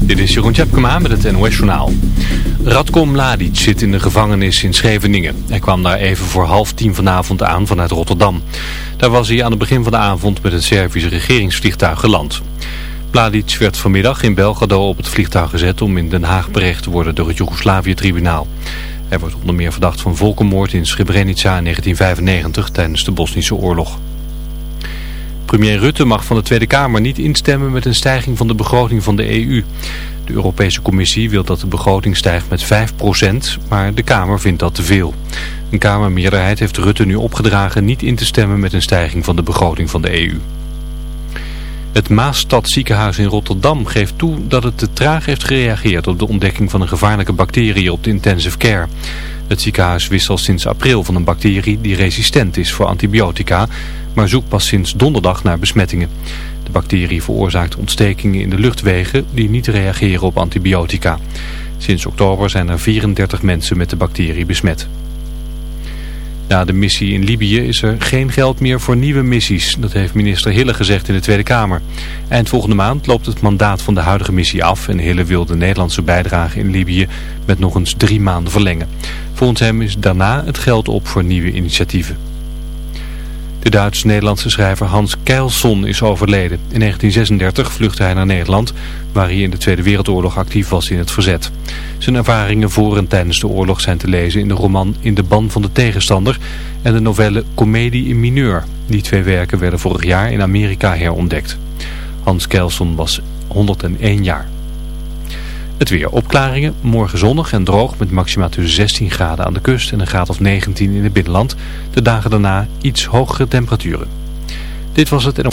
Dit is Jeroen Tjepkema met het NOS Journaal. Radko Mladic zit in de gevangenis in Scheveningen. Hij kwam daar even voor half tien vanavond aan vanuit Rotterdam. Daar was hij aan het begin van de avond met het Servische regeringsvliegtuig geland. Mladic werd vanmiddag in Belgrado op het vliegtuig gezet om in Den Haag berecht te worden door het Joegoslavië-tribunaal. Hij wordt onder meer verdacht van volkenmoord in Srebrenica in 1995 tijdens de Bosnische oorlog. Premier Rutte mag van de Tweede Kamer niet instemmen met een stijging van de begroting van de EU. De Europese Commissie wil dat de begroting stijgt met 5%, maar de Kamer vindt dat te veel. Een Kamermeerderheid heeft Rutte nu opgedragen niet in te stemmen met een stijging van de begroting van de EU. Het Maastad ziekenhuis in Rotterdam geeft toe dat het te traag heeft gereageerd op de ontdekking van een gevaarlijke bacterie op de intensive care. Het ziekenhuis wist al sinds april van een bacterie die resistent is voor antibiotica, maar zoekt pas sinds donderdag naar besmettingen. De bacterie veroorzaakt ontstekingen in de luchtwegen die niet reageren op antibiotica. Sinds oktober zijn er 34 mensen met de bacterie besmet. Na de missie in Libië is er geen geld meer voor nieuwe missies. Dat heeft minister Hille gezegd in de Tweede Kamer. Eind volgende maand loopt het mandaat van de huidige missie af... en Hille wil de Nederlandse bijdrage in Libië met nog eens drie maanden verlengen. Volgens hem is daarna het geld op voor nieuwe initiatieven. De Duits-Nederlandse schrijver Hans Keilson is overleden. In 1936 vluchtte hij naar Nederland, waar hij in de Tweede Wereldoorlog actief was in het verzet. Zijn ervaringen voor en tijdens de oorlog zijn te lezen in de roman In de ban van de tegenstander en de novelle Comedie in mineur. Die twee werken werden vorig jaar in Amerika herontdekt. Hans Keilson was 101 jaar. Het weer opklaringen, morgen zonnig en droog met maximaal tussen 16 graden aan de kust en een graad of 19 in het binnenland. De dagen daarna iets hogere temperaturen. Dit was het en op...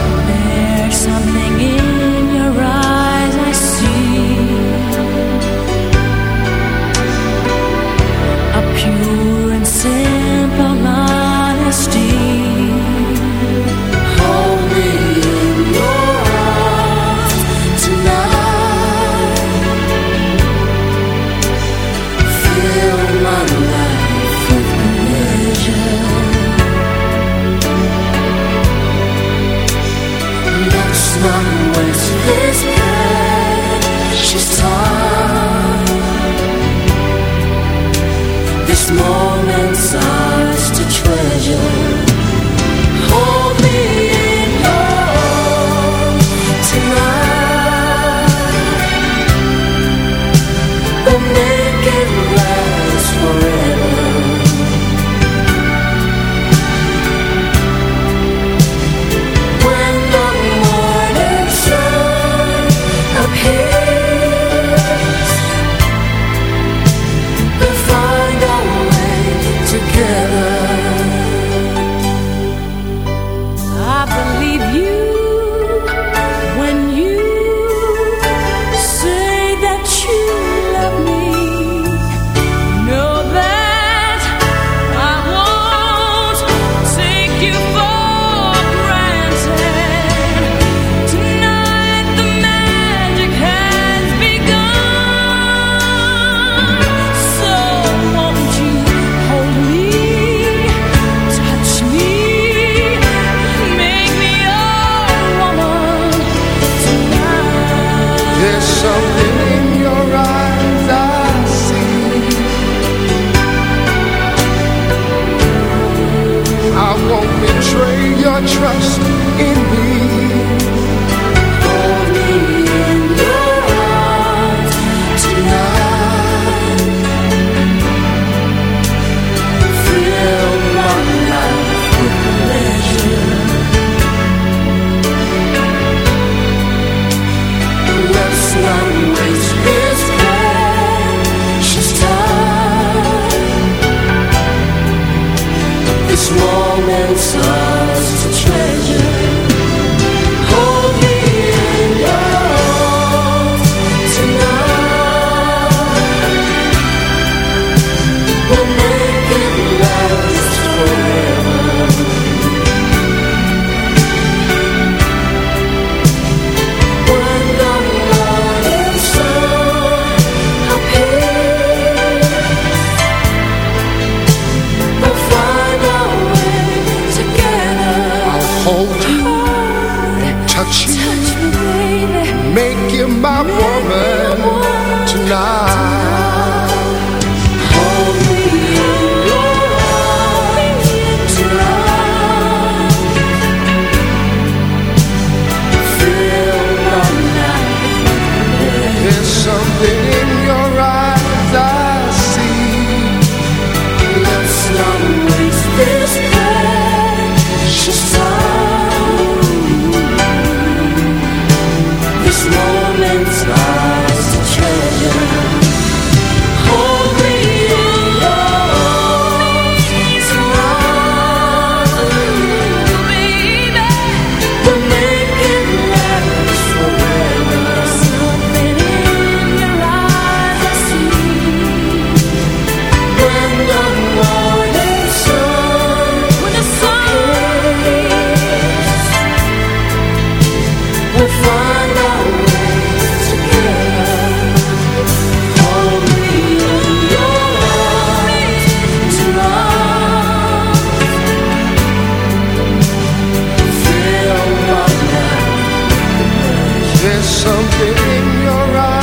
moments of my woman tonight. There's something in your eyes.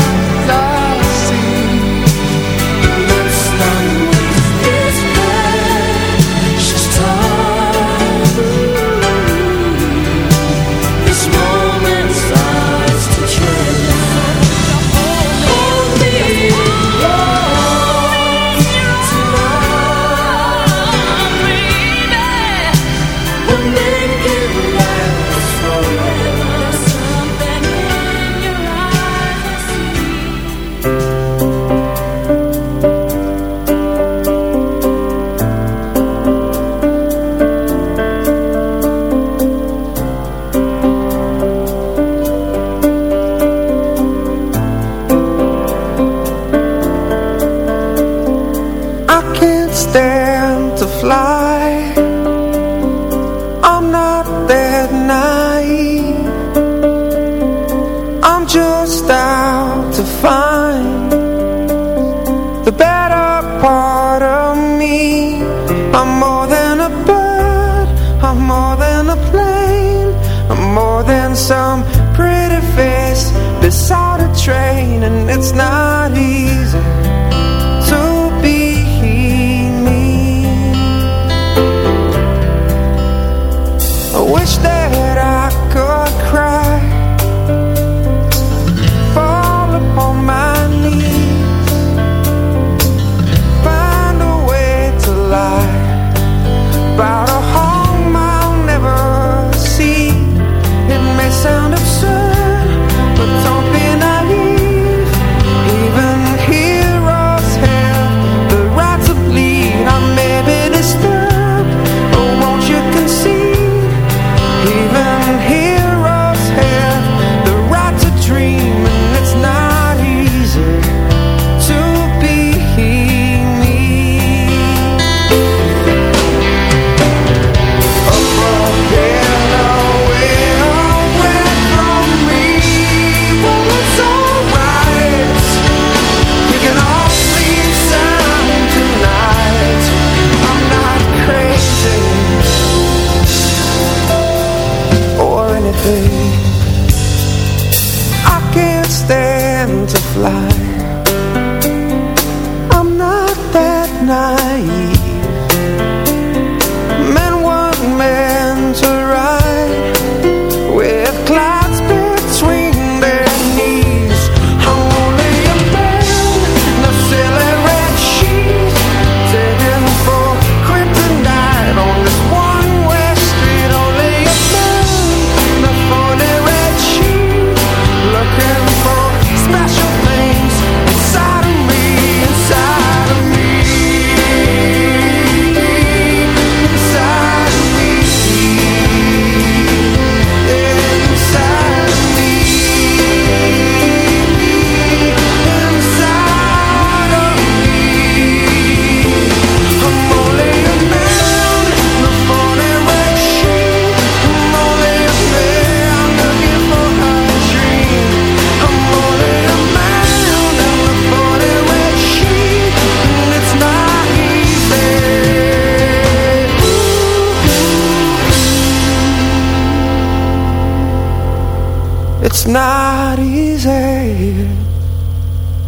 not easy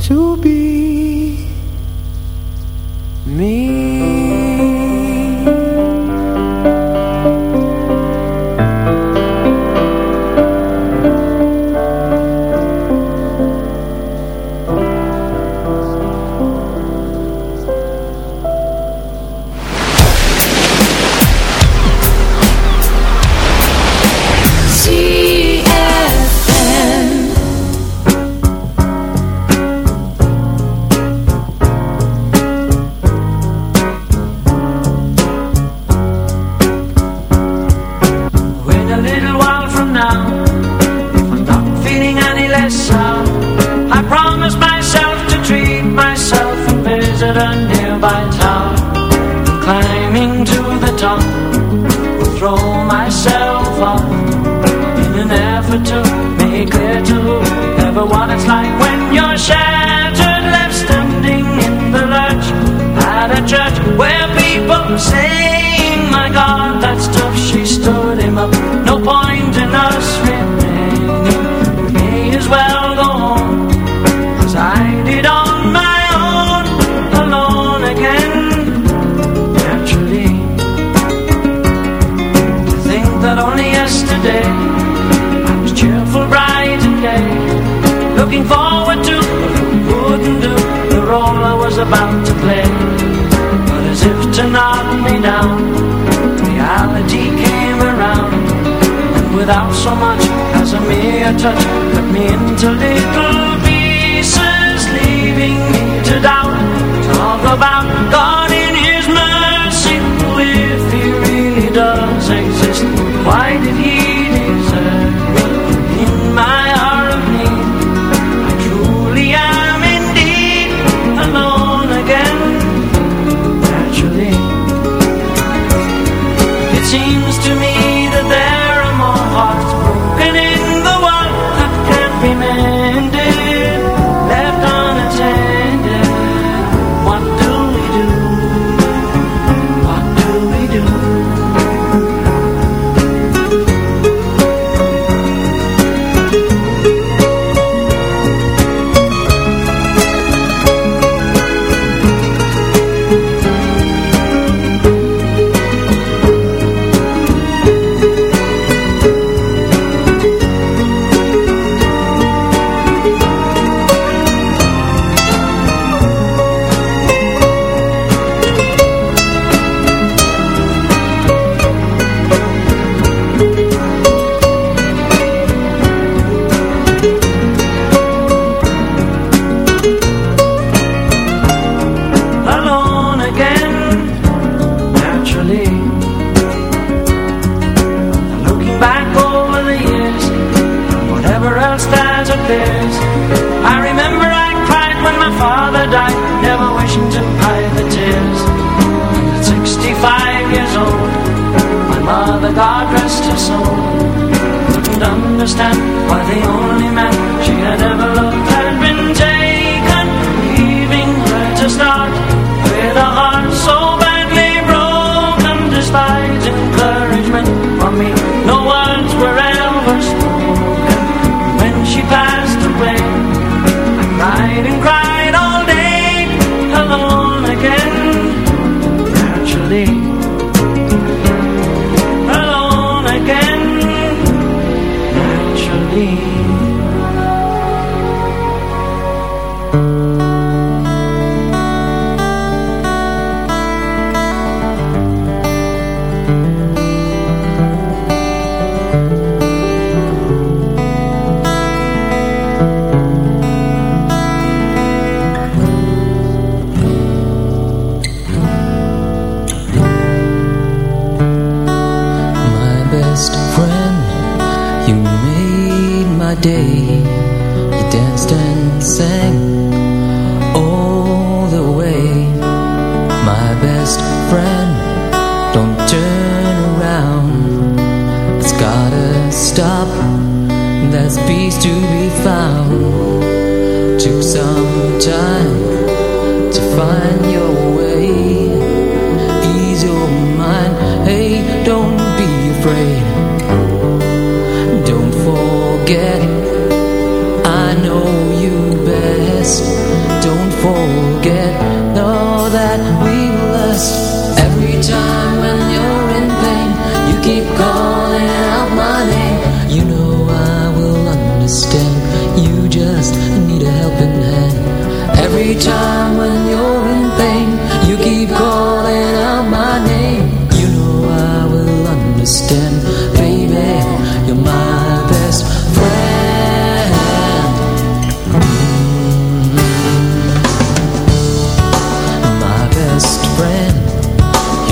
to be me. she passed away, riding crying.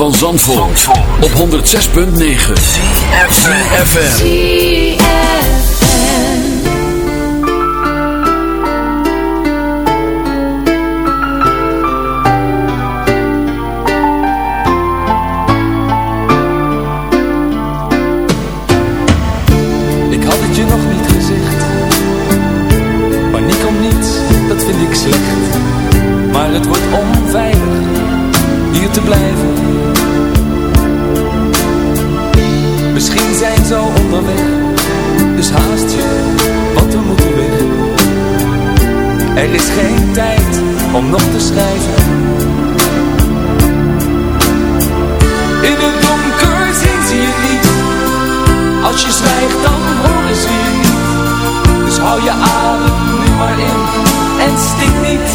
Van Zandvoort, op 106.9 FM. Ik had het je nog niet gezegd Paniek om niets, dat vind ik slecht Maar het wordt onveilig Er is geen tijd om nog te schrijven. In het donker zien ze je niet. Als je zwijgt dan horen ze je niet. Dus hou je adem nu maar in En stik niet.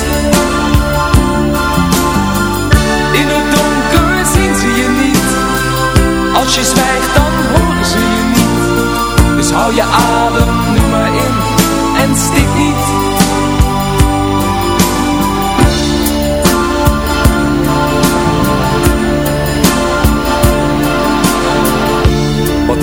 In het donker zien ze je niet. Als je zwijgt dan horen ze je niet. Dus hou je adem nu maar in En stik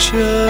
这